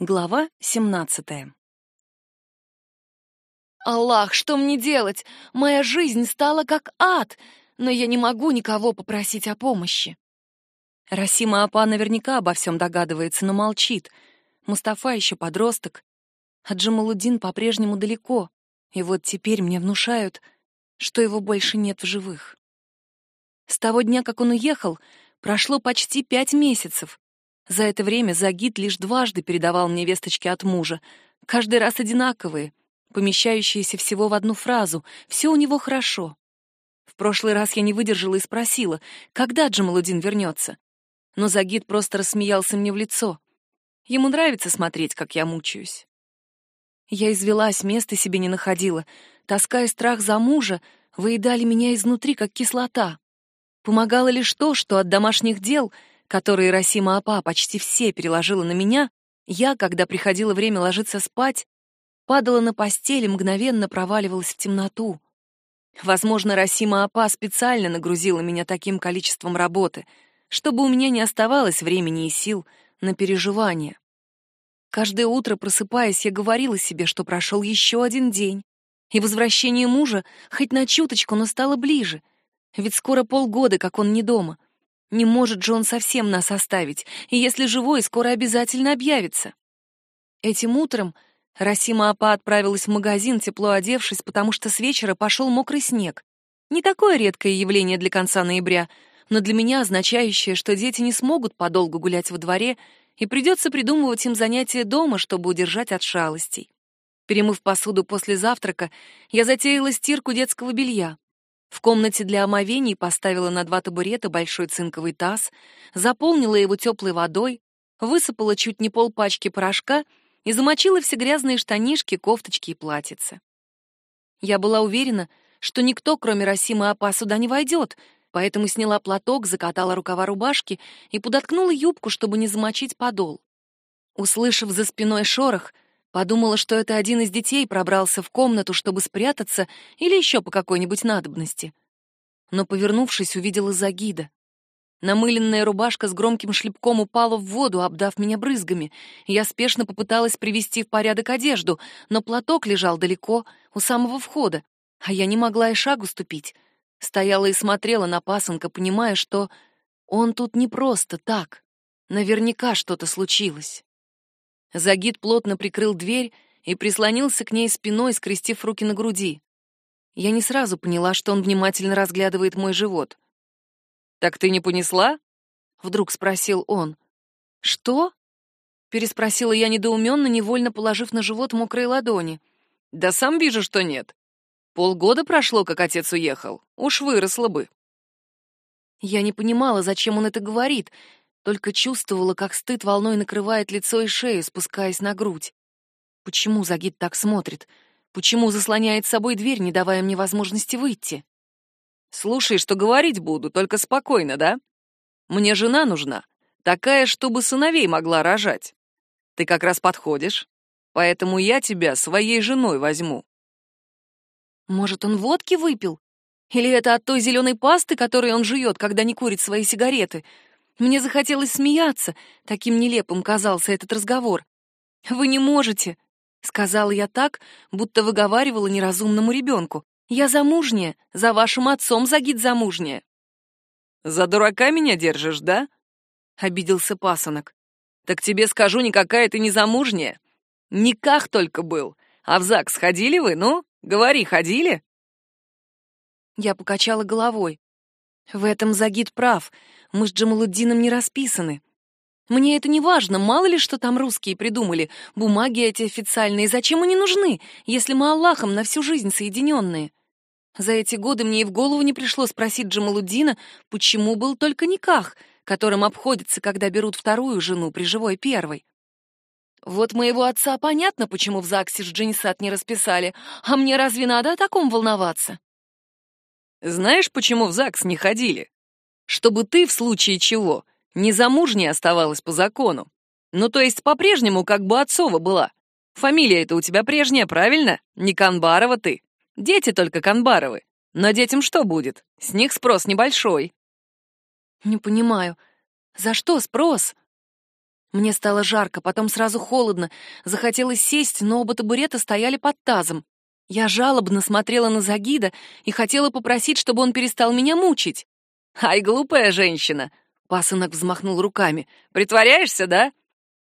Глава 17 Аллах, что мне делать? Моя жизнь стала как ад, но я не могу никого попросить о помощи. Расима Апа наверняка обо всем догадывается, но молчит. Мустафа еще подросток, а Джамалудин по-прежнему далеко, и вот теперь мне внушают, что его больше нет в живых. С того дня, как он уехал, прошло почти пять месяцев, за это время Загид лишь дважды передавал мне весточки от мужа, каждый раз одинаковые, помещающиеся всего в одну фразу «все у него хорошо». В прошлый раз я не выдержала и спросила, когда Джамалудин вернется. Но Загид просто рассмеялся мне в лицо. Ему нравится смотреть, как я мучаюсь. Я извелась, места себе не находила. Тоска и страх за мужа выедали меня изнутри, как кислота. Помогало лишь то, что от домашних дел — которые Расима Апа почти все переложила на меня, я, когда приходило время ложиться спать, падала на постель и мгновенно проваливалась в темноту. Возможно, Расима Апа специально нагрузила меня таким количеством работы, чтобы у меня не оставалось времени и сил на переживания. Каждое утро, просыпаясь, я говорила себе, что прошел еще один день, и возвращение мужа хоть на чуточку, но стало ближе, ведь скоро полгода, как он не дома — не может же он совсем нас оставить, и если живой, скоро обязательно объявится. Этим утром Расима Апа отправилась в магазин, тепло одевшись, потому что с вечера пошел мокрый снег. Не такое редкое явление для конца ноября, но для меня означающее, что дети не смогут подолгу гулять во дворе, и придется придумывать им занятия дома, чтобы удержать от шалостей. Перемыв посуду после завтрака, я затеяла стирку детского белья. В комнате для омовений поставила на два табурета большой цинковый таз, заполнила его теплой водой, высыпала чуть не полпачки порошка и замочила все грязные штанишки, кофточки и платьица. Я была уверена, что никто, кроме Расимы Апа, сюда не войдет, поэтому сняла платок, закатала рукава рубашки и подоткнула юбку, чтобы не замочить подол. Услышав за спиной шорох, Подумала, что это один из детей пробрался в комнату, чтобы спрятаться или еще по какой-нибудь надобности. Но, повернувшись, увидела Загида. Намыленная рубашка с громким шлепком упала в воду, обдав меня брызгами. Я спешно попыталась привести в порядок одежду, но платок лежал далеко, у самого входа, а я не могла и шагу ступить. Стояла и смотрела на пасынка, понимая, что он тут не просто так. Наверняка что-то случилось. Загид плотно прикрыл дверь и прислонился к ней спиной, скрестив руки на груди. Я не сразу поняла, что он внимательно разглядывает мой живот. «Так ты не понесла?» — вдруг спросил он. «Что?» — переспросила я недоуменно, невольно положив на живот мокрые ладони. «Да сам вижу, что нет. Полгода прошло, как отец уехал. Уж выросла бы». Я не понимала, зачем он это говорит, только чувствовала, как стыд волной накрывает лицо и шею, спускаясь на грудь. Почему Загид так смотрит? Почему заслоняет с собой дверь, не давая мне возможности выйти? Слушай, что говорить буду, только спокойно, да? Мне жена нужна, такая, чтобы сыновей могла рожать. Ты как раз подходишь, поэтому я тебя своей женой возьму. Может, он водки выпил? Или это от той зеленой пасты, которой он жует, когда не курит свои сигареты? Мне захотелось смеяться, таким нелепым казался этот разговор. «Вы не можете», — сказала я так, будто выговаривала неразумному ребенку. «Я замужняя, за вашим отцом Загид замужняя». «За дурака меня держишь, да?» — обиделся пасынок. «Так тебе скажу, никакая ты не замужняя. Никак только был. А в ЗАГС ходили вы, ну? Говори, ходили?» Я покачала головой. В этом Загид прав. Мы с Джамалуддином не расписаны. Мне это не важно, мало ли что там русские придумали. Бумаги эти официальные, зачем они нужны, если мы Аллахом на всю жизнь соединенные? За эти годы мне и в голову не пришло спросить Джамалуддина, почему был только никах, которым обходится, когда берут вторую жену при живой первой. Вот моего отца понятно, почему в ЗАГСе с Джинисат не расписали, а мне разве надо о таком волноваться? Знаешь, почему в ЗАГС не ходили? Чтобы ты, в случае чего, незамужней оставалась по закону. Ну, то есть по-прежнему как бы отцова была. Фамилия это у тебя прежняя, правильно? Не Канбарова ты. Дети только Канбаровы. Но детям что будет? С них спрос небольшой. Не понимаю. За что спрос? Мне стало жарко, потом сразу холодно. Захотелось сесть, но оба табурета стояли под тазом. Я жалобно смотрела на Загида и хотела попросить, чтобы он перестал меня мучить. «Ай, глупая женщина!» — пасынок взмахнул руками. «Притворяешься, да?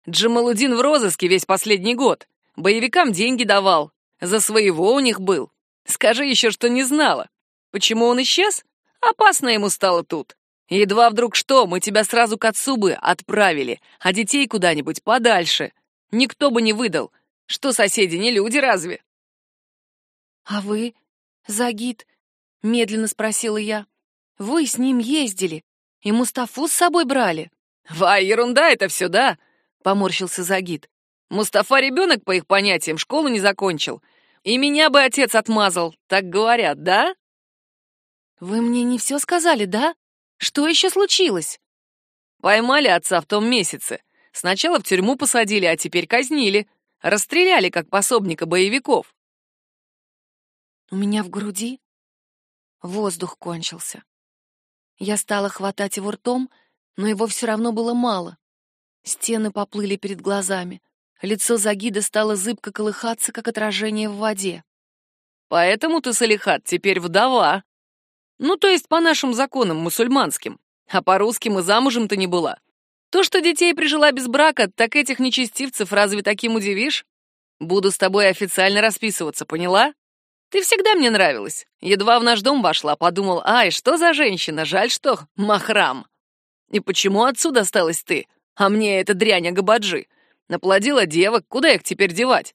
Джамалудин в розыске весь последний год. Боевикам деньги давал. За своего у них был. Скажи еще, что не знала. Почему он исчез? Опасно ему стало тут. Едва вдруг что, мы тебя сразу к отцу бы отправили, а детей куда-нибудь подальше. Никто бы не выдал. Что соседи, не люди разве?» «А вы, Загид?» — медленно спросила я. «Вы с ним ездили и Мустафу с собой брали?» «Ва, ерунда это все, да?» — поморщился Загид. «Мустафа ребенок, по их понятиям, школу не закончил. И меня бы отец отмазал, так говорят, да?» «Вы мне не все сказали, да? Что еще случилось?» «Поймали отца в том месяце. Сначала в тюрьму посадили, а теперь казнили. Расстреляли, как пособника боевиков. У меня в груди воздух кончился. Я стала хватать его ртом, но его все равно было мало. Стены поплыли перед глазами. Лицо Загида стало зыбко колыхаться, как отражение в воде. «Поэтому ты, Салихат, теперь вдова. Ну, то есть по нашим законам мусульманским. А по русским и замужем ты не была. То, что детей прижила без брака, так этих нечестивцев разве таким удивишь? Буду с тобой официально расписываться, поняла?» Ты всегда мне нравилась. Едва в наш дом вошла, подумал, ай, что за женщина, жаль, что махрам. И почему отсюда осталась ты? А мне эта дрянь Агабаджи. Наплодила девок, куда их теперь девать?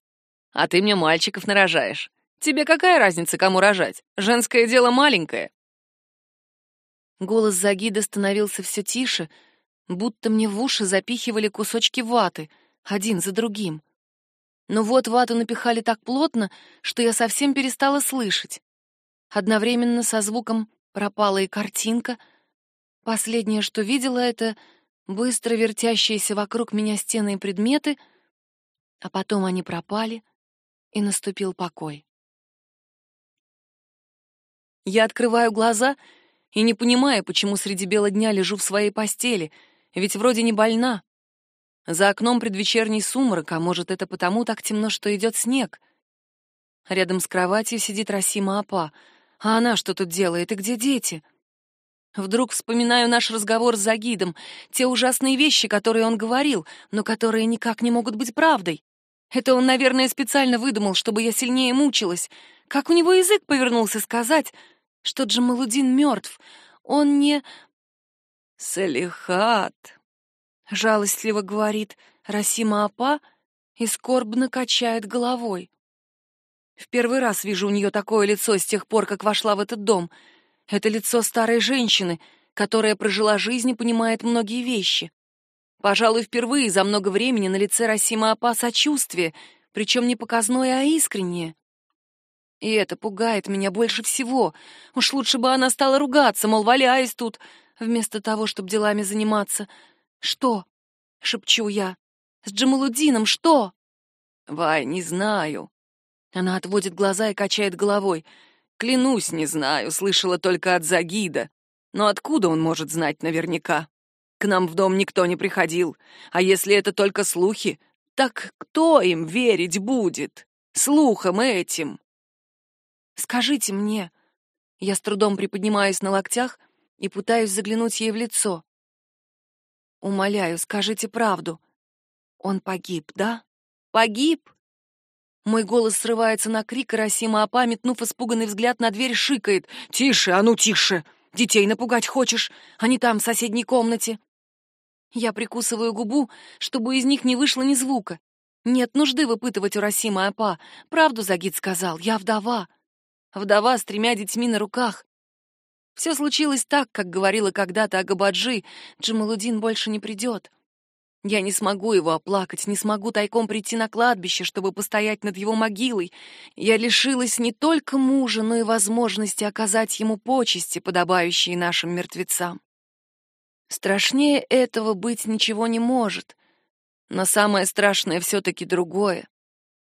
А ты мне мальчиков нарожаешь. Тебе какая разница, кому рожать? Женское дело маленькое. Голос Загида становился все тише, будто мне в уши запихивали кусочки ваты, один за другим. Но вот вату напихали так плотно, что я совсем перестала слышать. Одновременно со звуком пропала и картинка. Последнее, что видела, это быстро вертящиеся вокруг меня стены и предметы, а потом они пропали, и наступил покой. Я открываю глаза и не понимаю, почему среди бела дня лежу в своей постели, ведь вроде не больна, за окном предвечерний сумрак, а может, это потому так темно, что идет снег. Рядом с кроватью сидит Расима Апа. А она что тут делает и где дети? Вдруг вспоминаю наш разговор с Загидом, те ужасные вещи, которые он говорил, но которые никак не могут быть правдой. Это он, наверное, специально выдумал, чтобы я сильнее мучилась. Как у него язык повернулся сказать, что Джамалудин мертв. Он не... «Салихат», жалостливо говорит Расима Апа и скорбно качает головой. В первый раз вижу у нее такое лицо с тех пор, как вошла в этот дом. Это лицо старой женщины, которая прожила жизнь и понимает многие вещи. Пожалуй, впервые за много времени на лице Расима Апа сочувствие, причем не показное, а искреннее. И это пугает меня больше всего. Уж лучше бы она стала ругаться, мол, валяясь тут, вместо того, чтобы делами заниматься — «Что?» — шепчу я. «С Джамалудином что?» «Вай, не знаю». Она отводит глаза и качает головой. «Клянусь, не знаю, слышала только от Загида. Но откуда он может знать наверняка? К нам в дом никто не приходил. А если это только слухи, так кто им верить будет? Слухам этим?» «Скажите мне...» Я с трудом приподнимаюсь на локтях и пытаюсь заглянуть ей в лицо. Умоляю, скажите правду. Он погиб, да? Погиб? Мой голос срывается на крик, и Расима Апа, метнув испуганный взгляд на дверь, шикает. «Тише, а ну тише! Детей напугать хочешь? Они там, в соседней комнате!» Я прикусываю губу, чтобы из них не вышло ни звука. Нет нужды выпытывать у Расима Апа. Правду Загид сказал, я вдова. Вдова с тремя детьми на руках. Все случилось так, как говорила когда-то Агабаджи. Джамалудин больше не придет. Я не смогу его оплакать, не смогу тайком прийти на кладбище, чтобы постоять над его могилой. Я лишилась не только мужа, но и возможности оказать ему почести, подобающие нашим мертвецам. Страшнее этого быть ничего не может. Но самое страшное все-таки другое.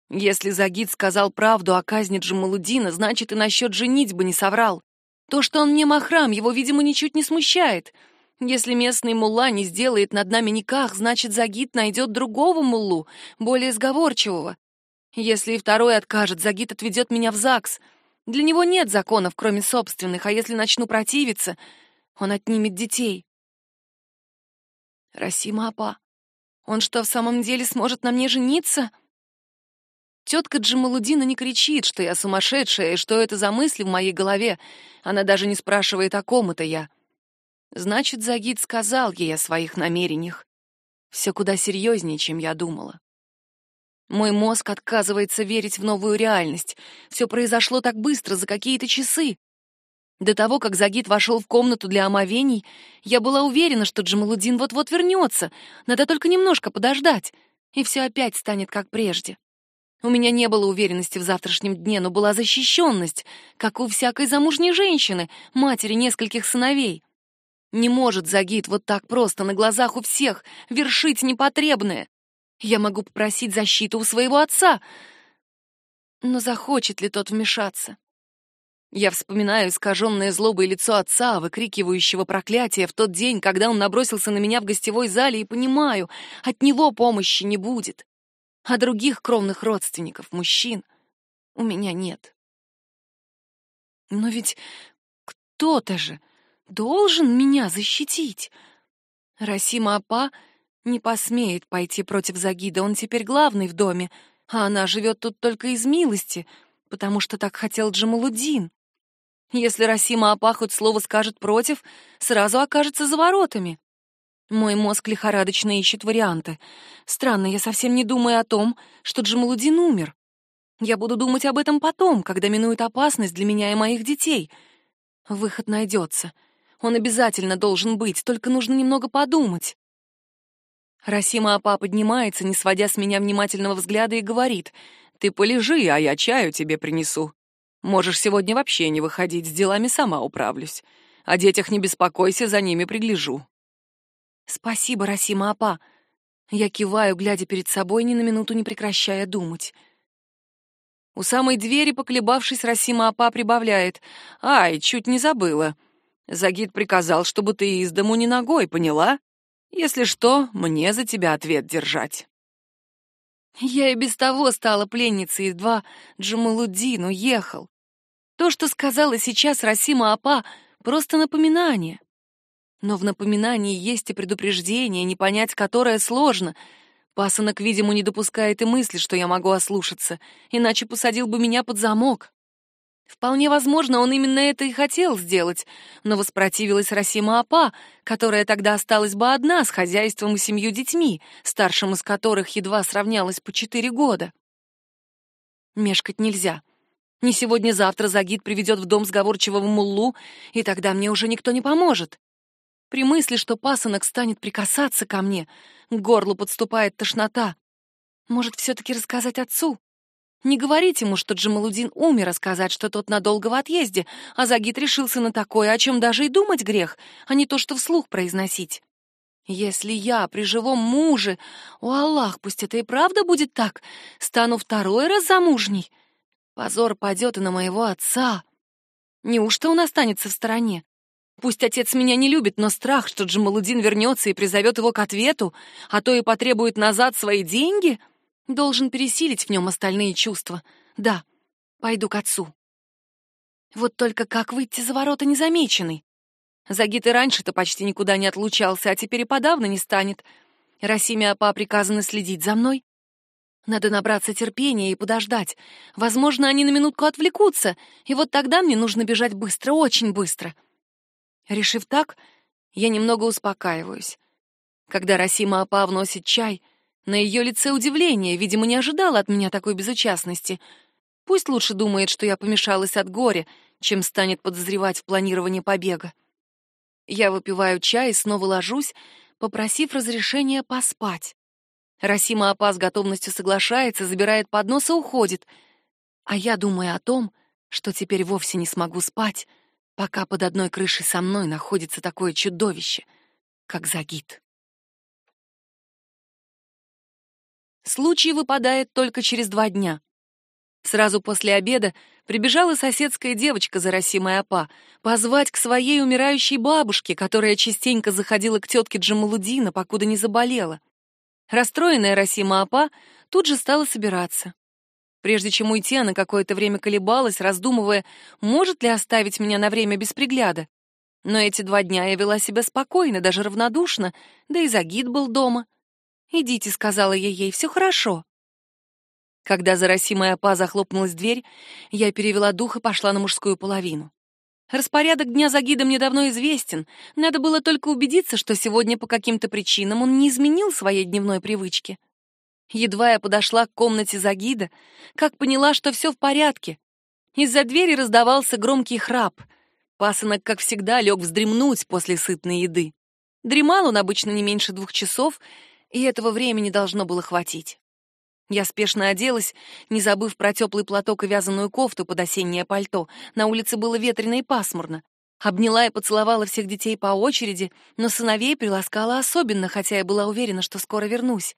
Если Загид сказал правду о казни Джамалудина, значит и насчет женитьбы не соврал. То, что он мне махрам, его, видимо, ничуть не смущает. Если местный мулла не сделает над нами никах, значит, Загид найдет другого муллу, более сговорчивого. Если и второй откажет, Загид отведет меня в ЗАГС. Для него нет законов, кроме собственных, а если начну противиться, он отнимет детей. Расима Апа, он что, в самом деле сможет на мне жениться? Тетка Джамалудина не кричит, что я сумасшедшая и что это за мысли в моей голове. Она даже не спрашивает, о ком это я. Значит, Загид сказал ей о своих намерениях. Все куда серьезнее, чем я думала. Мой мозг отказывается верить в новую реальность. Все произошло так быстро, за какие-то часы. До того, как Загид вошел в комнату для омовений, я была уверена, что Джамалудин вот-вот вернется. Надо только немножко подождать, и все опять станет как прежде. У меня не было уверенности в завтрашнем дне, но была защищенность, как у всякой замужней женщины, матери нескольких сыновей. Не может Загид вот так просто на глазах у всех вершить непотребное. Я могу попросить защиту у своего отца. Но захочет ли тот вмешаться? Я вспоминаю искаженное злобой лицо отца, выкрикивающего проклятие в тот день, когда он набросился на меня в гостевой зале, и понимаю, от него помощи не будет. А других кровных родственников, мужчин, у меня нет. Но ведь кто-то же должен меня защитить. Расима Апа не посмеет пойти против Загида, он теперь главный в доме, а она живет тут только из милости, потому что так хотел Джамалудин. Если Расима Апа хоть слово скажет против, сразу окажется за воротами. Мой мозг лихорадочно ищет варианты. Странно, я совсем не думаю о том, что Джамалудин умер. Я буду думать об этом потом, когда минует опасность для меня и моих детей. Выход найдется. Он обязательно должен быть, только нужно немного подумать. Расима Апа поднимается, не сводя с меня внимательного взгляда, и говорит, «Ты полежи, а я чаю тебе принесу. Можешь сегодня вообще не выходить, с делами сама управлюсь. О детях не беспокойся, за ними пригляжу». «Спасибо, Расима Апа». Я киваю, глядя перед собой, ни на минуту не прекращая думать. У самой двери, поколебавшись, Расима Апа прибавляет. «Ай, чуть не забыла. Загид приказал, чтобы ты из дому не ногой, поняла? Если что, мне за тебя ответ держать. Я и без того стала пленницей, едва Джамалуддин уехал. То, что сказала сейчас Расима Апа, просто напоминание. Но в напоминании есть и предупреждение, не понять которое сложно. Пасынок, видимо, не допускает и мысли, что я могу ослушаться, иначе посадил бы меня под замок. Вполне возможно, он именно это и хотел сделать, но воспротивилась Расима Апа, которая тогда осталась бы одна с хозяйством и семью детьми, старшим из которых едва сравнялась по четыре года. Мешкать нельзя. Не сегодня-завтра Загид приведет в дом сговорчивого муллу, и тогда мне уже никто не поможет. При мысли, что пасынок станет прикасаться ко мне, к горлу подступает тошнота. Может, все-таки рассказать отцу? Не говорить ему, что Джамалудин умер, а сказать, что тот надолго в отъезде, а Загид решился на такое, о чем даже и думать грех, а не то, что вслух произносить. Если я при живом муже, о Аллах, пусть это и правда будет так, стану второй раз замужней, позор падет и на моего отца. Неужто он останется в стороне? Пусть отец меня не любит, но страх, что Джамалудин вернется и призовет его к ответу, а то и потребует назад свои деньги — должен пересилить в нем остальные чувства. Да, пойду к отцу. Вот только как выйти за ворота незамеченный? Загид и раньше-то почти никуда не отлучался, а теперь и подавно не станет. Расиме Апа приказано следить за мной. Надо набраться терпения и подождать. Возможно, они на минутку отвлекутся, и вот тогда мне нужно бежать быстро, очень быстро. Решив так, я немного успокаиваюсь. Когда Расима Апа вносит чай, на ее лице удивление, видимо, не ожидала от меня такой безучастности. Пусть лучше думает, что я помешалась от горя, чем станет подозревать в планировании побега. Я выпиваю чай и снова ложусь, попросив разрешения поспать. Расима Апа с готовностью соглашается, забирает поднос и уходит. А я думаю о том, что теперь вовсе не смогу спать, пока под одной крышей со мной находится такое чудовище, как Загид. Случай выпадает только через два дня. Сразу после обеда прибежала соседская девочка за Расимой Апа позвать к своей умирающей бабушке, которая частенько заходила к тетке Джамалудина, покуда не заболела. Расстроенная Расима Апа тут же стала собираться. Прежде чем уйти, она какое-то время колебалась, раздумывая, может ли оставить меня на время без пригляда. Но эти два дня я вела себя спокойно, даже равнодушно, да и Загид был дома. «Идите», — сказала я ей, — «все хорошо». Когда за Расимой Апа захлопнулась дверь, я перевела дух и пошла на мужскую половину. Распорядок дня Загида мне давно известен. Надо было только убедиться, что сегодня по каким-то причинам он не изменил своей дневной привычки. Едва я подошла к комнате Загида, как поняла, что все в порядке. Из-за двери раздавался громкий храп. Пасынок, как всегда, лег вздремнуть после сытной еды. Дремал он обычно не меньше двух часов, и этого времени должно было хватить. Я спешно оделась, не забыв про теплый платок и вязаную кофту под осеннее пальто. На улице было ветрено и пасмурно. Обняла и поцеловала всех детей по очереди, но сыновей приласкала особенно, хотя я была уверена, что скоро вернусь.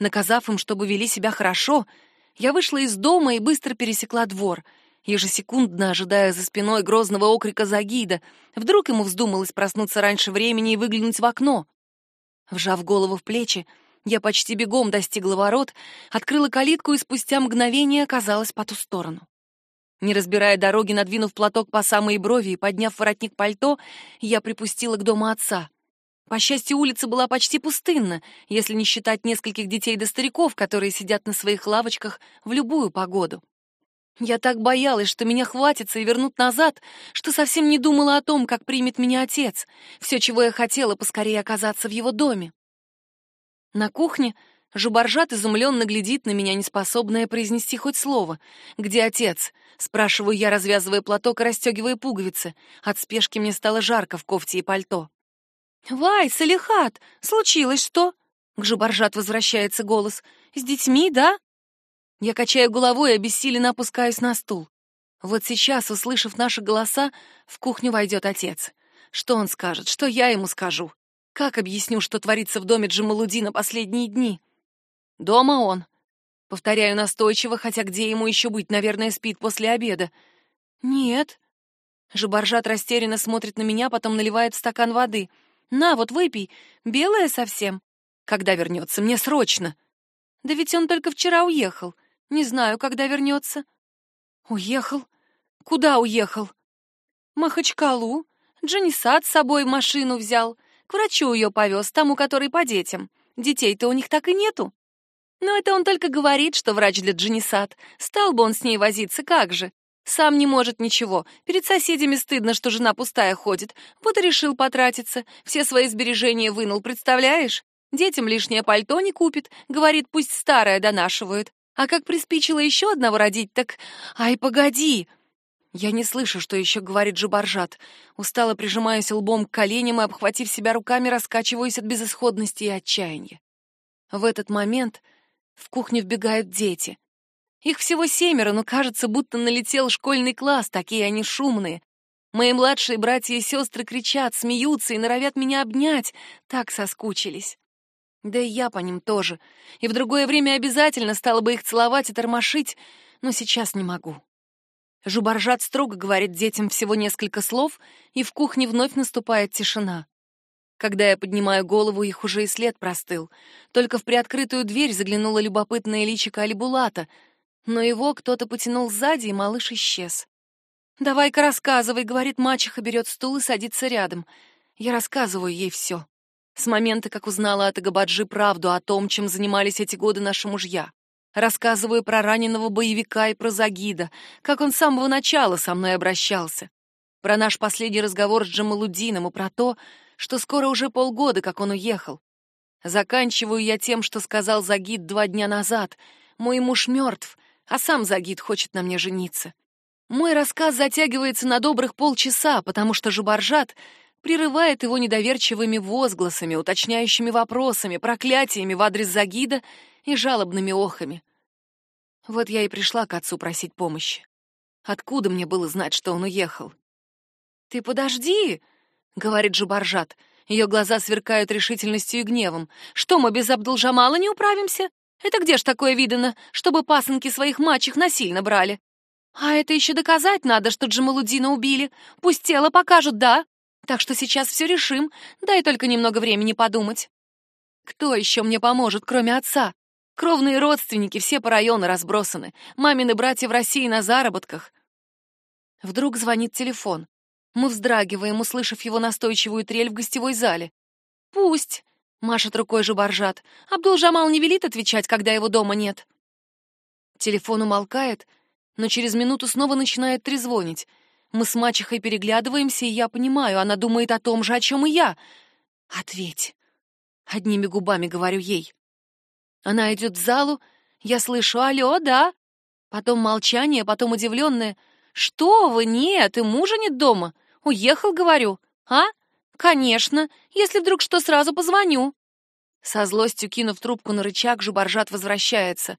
Наказав им, чтобы вели себя хорошо, я вышла из дома и быстро пересекла двор, ежесекундно ожидая за спиной грозного окрика Загида. Вдруг ему вздумалось проснуться раньше времени и выглянуть в окно. Вжав голову в плечи, я почти бегом достигла ворот, открыла калитку и спустя мгновение оказалась по ту сторону. Не разбирая дороги, надвинув платок по самой брови и подняв воротник пальто, я припустила к дому отца. По счастью, улица была почти пустынна, если не считать нескольких детей до стариков, которые сидят на своих лавочках в любую погоду. Я так боялась, что меня хватится и вернут назад, что совсем не думала о том, как примет меня отец. Все, чего я хотела, поскорее оказаться в его доме. На кухне Жубаржат изумленно глядит на меня, неспособная произнести хоть слово. «Где отец?» — спрашиваю я, развязывая платок и расстегивая пуговицы. От спешки мне стало жарко в кофте и пальто. «Вай, Салихат, случилось что?» К Жубаржат возвращается голос. «С детьми, да?» Я качаю головой и обессиленно опускаюсь на стул. Вот сейчас, услышав наши голоса, в кухню войдет отец. Что он скажет? Что я ему скажу? Как объясню, что творится в доме Джамалудина последние дни? Дома он. Повторяю настойчиво, хотя где ему еще быть, наверное, спит после обеда. Нет. Жабаржат растерянно смотрит на меня, потом наливает в стакан воды. На, вот выпей. Белая совсем. Когда вернется? Мне срочно. Да ведь он только вчера уехал. Не знаю, когда вернется. Уехал? Куда уехал? Махачкалу. Джанисат с собой машину взял. К врачу ее повез, тому, который по детям. Детей-то у них так и нету. Но это он только говорит, что врач для Джанисат. Стал бы он с ней возиться, как же. Сам не может ничего. Перед соседями стыдно, что жена пустая ходит. Вот и решил потратиться. Все свои сбережения вынул, представляешь? Детям лишнее пальто не купит. Говорит, пусть старое донашивают. А как приспичило еще одного родить, так... Ай, погоди! Я не слышу, что еще говорит Жубаржат. Устало прижимаюсь лбом к коленям и, обхватив себя руками, раскачиваюсь от безысходности и отчаяния. В этот момент в кухню вбегают дети. Их всего семеро, но кажется, будто налетел школьный класс, такие они шумные. Мои младшие братья и сестры кричат, смеются и норовят меня обнять, так соскучились. Да и я по ним тоже. И в другое время обязательно стала бы их целовать и тормошить, но сейчас не могу. Жубаржат строго говорит детям всего несколько слов, и в кухне вновь наступает тишина. Когда я поднимаю голову, их уже и след простыл. Только в приоткрытую дверь заглянула любопытная личико Алибулата, но его кто-то потянул сзади, и малыш исчез. «Давай-ка рассказывай», — говорит мачеха, берет стул и садится рядом. Я рассказываю ей все. С момента, как узнала от Агабаджи правду о том, чем занимались эти годы наши мужья. Рассказываю про раненого боевика и про Загида, как он с самого начала со мной обращался. Про наш последний разговор с Джамалудином и про то, что скоро уже полгода, как он уехал. Заканчиваю я тем, что сказал Загид два дня назад. Мой муж мертв, а сам Загид хочет на мне жениться. Мой рассказ затягивается на добрых полчаса, потому что Жубаржат прерывает его недоверчивыми возгласами, уточняющими вопросами, проклятиями в адрес Загида и жалобными охами. Вот я и пришла к отцу просить помощи. Откуда мне было знать, что он уехал? «Ты подожди!» — говорит Жубаржат. Ее глаза сверкают решительностью и гневом. «Что, мы без Абдулжамала не управимся? Это где ж такое видано, чтобы пасынки своих мачех насильно брали? А это еще доказать надо, что Джамалудина убили. Пусть тело покажут, да? Так что сейчас все решим, дай только немного времени подумать. Кто еще мне поможет, кроме отца? Кровные родственники все по району разбросаны. Мамины братья в России на заработках. Вдруг звонит телефон. Мы вздрагиваем, услышав его настойчивую трель в гостевой зале. «Пусть!» — машет рукой Жубаржат. «Абдул-Жамал не велит отвечать, когда его дома нет». Телефон умолкает, но через минуту снова начинает трезвонить. Мы с мачехой переглядываемся, и я понимаю, она думает о том же, о чем и я. «Ответь!» — одними губами говорю ей. Она идет в залу, я слышу «Алло, да?» Потом молчание, потом удивленное — «Что вы? Нет, и мужа нет дома. Уехал, говорю. А? Конечно. Если вдруг что, сразу позвоню». Со злостью кинув трубку на рычаг, Жубаржат возвращается.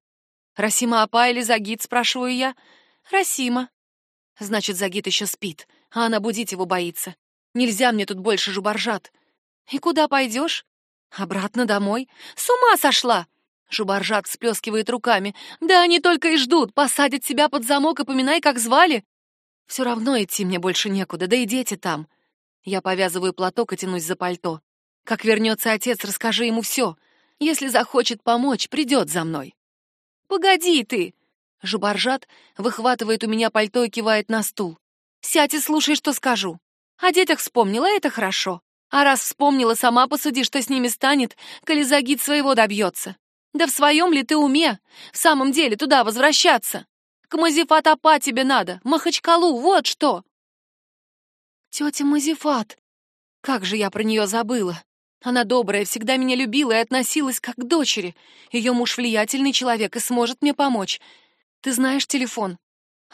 «Расима Апа или Загид?» — спрашиваю я. «Расима». Значит, Загид еще спит, а она будить его боится. Нельзя мне тут больше Жубаржат. «И куда пойдешь?» «Обратно домой. С ума сошла!» Жубаржат всплескивает руками. «Да они только и ждут, посадят себя под замок и поминай, как звали. Все равно идти мне больше некуда, да и дети там. Я повязываю платок и тянусь за пальто. Как вернется отец, расскажи ему все. Если захочет помочь, придет за мной. Погоди ты! Жубаржат выхватывает у меня пальто и кивает на стул. Сядь и слушай, что скажу. О детях вспомнила, это хорошо. А раз вспомнила, сама посуди, что с ними станет, коли Загид своего добьется. Да в своем ли ты уме? В самом деле туда возвращаться? К Мазифат-апа тебе надо, Махачкалу, вот что!» «Тетя Мазифат! Как же я про нее забыла! Она добрая, всегда меня любила и относилась как к дочери. Ее муж влиятельный человек и сможет мне помочь. Ты знаешь телефон?»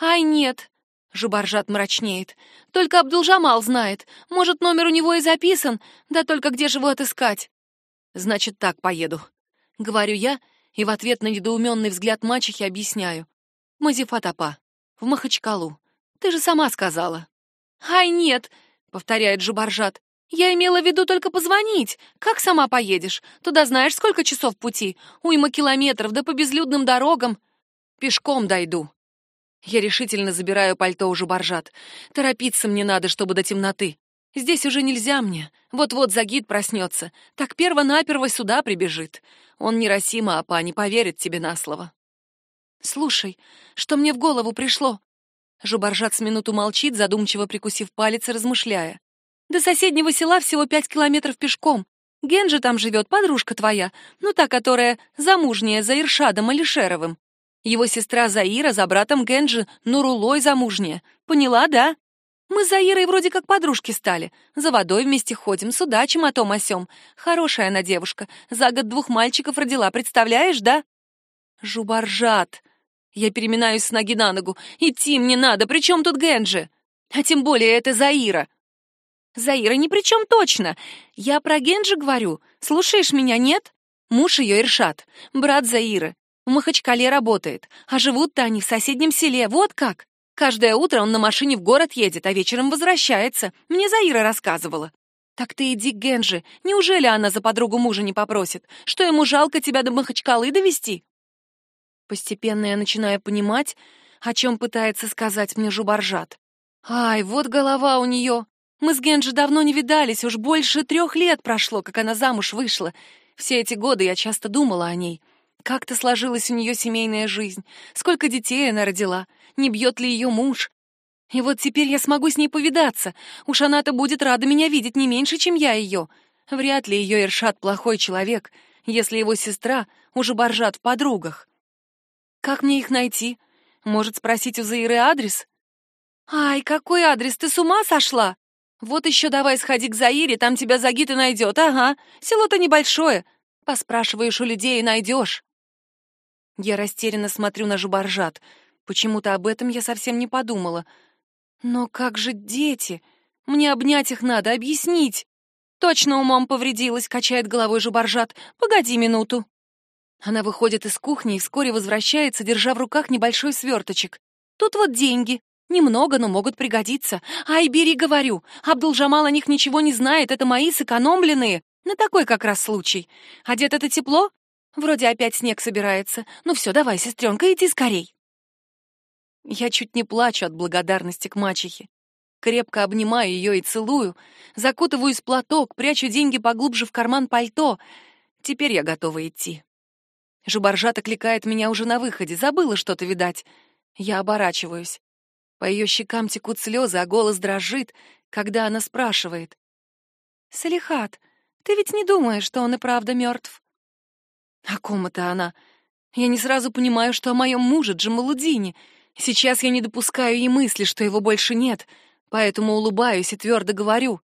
«Ай, нет!» — Жубаржат мрачнеет. «Только Абдулжамал знает. Может, номер у него и записан, да только где же его отыскать?» «Значит, так поеду», — говорю я, и в ответ на недоуменный взгляд мачехи объясняю. Мазифатапа, в Махачкалу. Ты же сама сказала». «Ай, нет», — повторяет Жубаржат. «Я имела в виду только позвонить. Как сама поедешь? Туда знаешь, сколько часов пути? Уйма километров, да по безлюдным дорогам. Пешком дойду». Я решительно забираю пальто у Жубаржат. Торопиться мне надо, чтобы до темноты. Здесь уже нельзя мне. Вот-вот Загид проснется. Так перво-наперво сюда прибежит. Он не Расима, а не поверит тебе на слово. «Слушай, что мне в голову пришло?» Жубаржат с минуту молчит, задумчиво прикусив палец и размышляя. «До соседнего села всего пять километров пешком. Генджи там живет, подружка твоя, ну та, которая замужняя за Иршадом Алишеровым. Его сестра Заира за братом Генджи Нурулой замужняя. Поняла, да? Мы с Заирой вроде как подружки стали. За водой вместе ходим, судачим о том о сём. Хорошая она девушка. За год двух мальчиков родила, представляешь, да? Жубаржат. Я переминаюсь с ноги на ногу. Идти мне надо, при чем тут Генджи? А тем более это Заира. Заира ни при чем точно. Я про Генджи говорю. Слушаешь меня, нет? Муж ее Иршат, брат Заиры. В Махачкале работает, а живут-то они в соседнем селе, вот как. Каждое утро он на машине в город едет, а вечером возвращается. Мне Заира рассказывала. Так ты иди к Генджи. Неужели она за подругу мужа не попросит? Что ему жалко тебя до Махачкалы довести? Постепенно я начинаю понимать, о чем пытается сказать мне Жубаржат. Ай, вот голова у нее. Мы с Генджи давно не видались, уж больше трех лет прошло, как она замуж вышла. Все эти годы я часто думала о ней. Как-то сложилась у нее семейная жизнь, сколько детей она родила, не бьет ли ее муж. И вот теперь я смогу с ней повидаться. Уж она-то будет рада меня видеть не меньше, чем я ее. Вряд ли ее Иршат плохой человек, если его сестра уже боржат в подругах. Как мне их найти? Может, спросить у Заиры адрес? Ай, какой адрес? Ты с ума сошла? Вот еще давай сходи к Заире, там тебя Загид и найдет. Ага, село-то небольшое. Поспрашиваешь у людей и найдешь. Я растерянно смотрю на Жубаржат. Почему-то об этом я совсем не подумала. Но как же дети? Мне обнять их надо, объяснить. Точно умом повредилась, качает головой Жубаржат. Погоди минуту. Она выходит из кухни и вскоре возвращается, держа в руках небольшой сверточек. Тут вот деньги. Немного, но могут пригодиться. Ай, бери, говорю. Абдул-Джамал о них ничего не знает, это мои сэкономленные. На такой как раз случай. Одет это тепло? Вроде опять снег собирается. Ну все, давай, сестренка, иди скорей. Я чуть не плачу от благодарности к мачехе. Крепко обнимаю ее и целую, закутываюсь в платок, прячу деньги поглубже в карман пальто. Теперь я готова идти. Жубаржат окликает меня уже на выходе. Забыла что-то, видать. Я оборачиваюсь. По ее щекам текут слезы, а голос дрожит, когда она спрашивает. «Салихат, ты ведь не думаешь, что он и правда мертв?» О ком это она? Я не сразу понимаю, что о моем муже Джамалудине. Сейчас я не допускаю и мысли, что его больше нет, поэтому улыбаюсь и твердо говорю.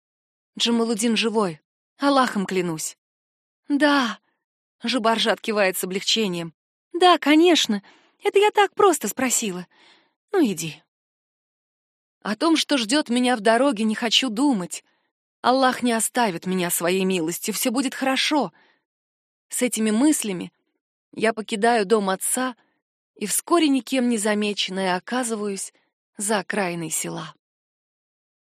Джамалудин живой. Аллахом клянусь. Да. Жубаржат кивает с облегчением. Да, конечно. Это я так просто спросила. Ну, иди. О том, что ждет меня в дороге, не хочу думать. Аллах не оставит меня своей милостью, все будет хорошо. С этими мыслями я покидаю дом отца и вскоре никем не замеченная оказываюсь за окраиной села.